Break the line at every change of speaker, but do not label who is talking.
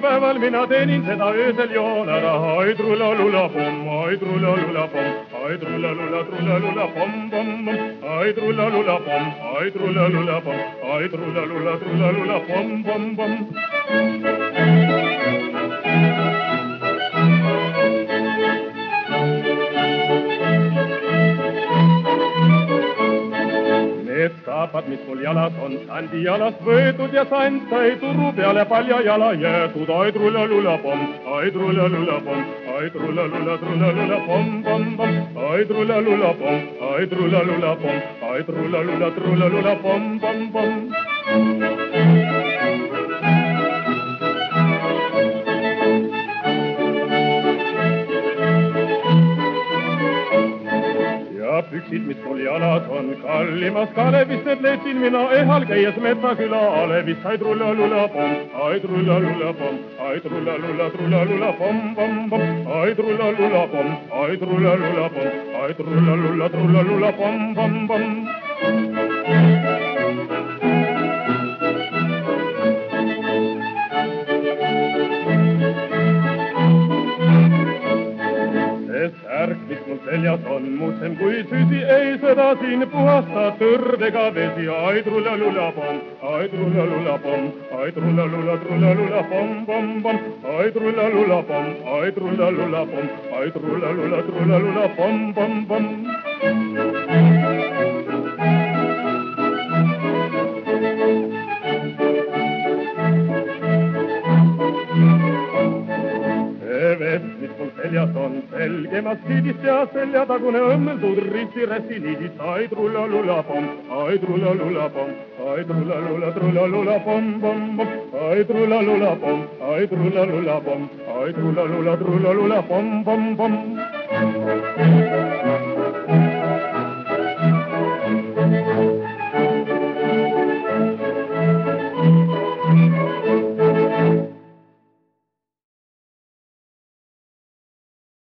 päeval mina teenin seda öösel joon ära, ai trulla-lulla pomm, ai trulla-lulla pomm, ai trulla-lulla, trulla-lulla pomm, pomm, pomm, mis mul jalas on, sandi jalast võetud ja sand sai turu peale palja jala jäetud. ai trulla-lulla-pomm, ai trulla-lulla-pomm, ai trulla-lulla, trulla-lulla, pomm-pomm-pomm, ai trulla-lulla-pomm, ai trulla-lulla-pomm, ai trulla-lulla, trulla-lulla, pomm-pomm-pomm. Püksid, mis mul jalas on, kallimast Kalevist need leidsin mina ehal käies Metsaküla alevis. ai trulla-lulla-pomm, ai trulla-lulla-pomm, ai trulla-lulla, trulla-lulla, pomm-pomm-pomm, ai trulla-lulla-pomm, ai trulla-lulla-pomm, ai trulla-lulla, seljas on mutsem kui süsi, ei seda siin puhasta tõrdega vesi. Aidrula lulapomm, aidrula lulapomm, aidrula lulatrula lulapomm, pomm, pomm, aidrula lulapomm, aidrula lulapomm, aidrula lulatrula lulapomm, pomm, pomm. Seljas on, selgemast siidist ja seljatagune õmmeldud risti-rästi niidist. ai trulla-lulla-pomm, ai trulla-lulla-pomm, ai trulla-lulla, trulla-lulla, pomm-pomm-pomm, ai trulla-lulla-pomm, ai trulla-lulla-pomm, ai trulla-lulla, trulla-lulla, pomm-pomm-pomm.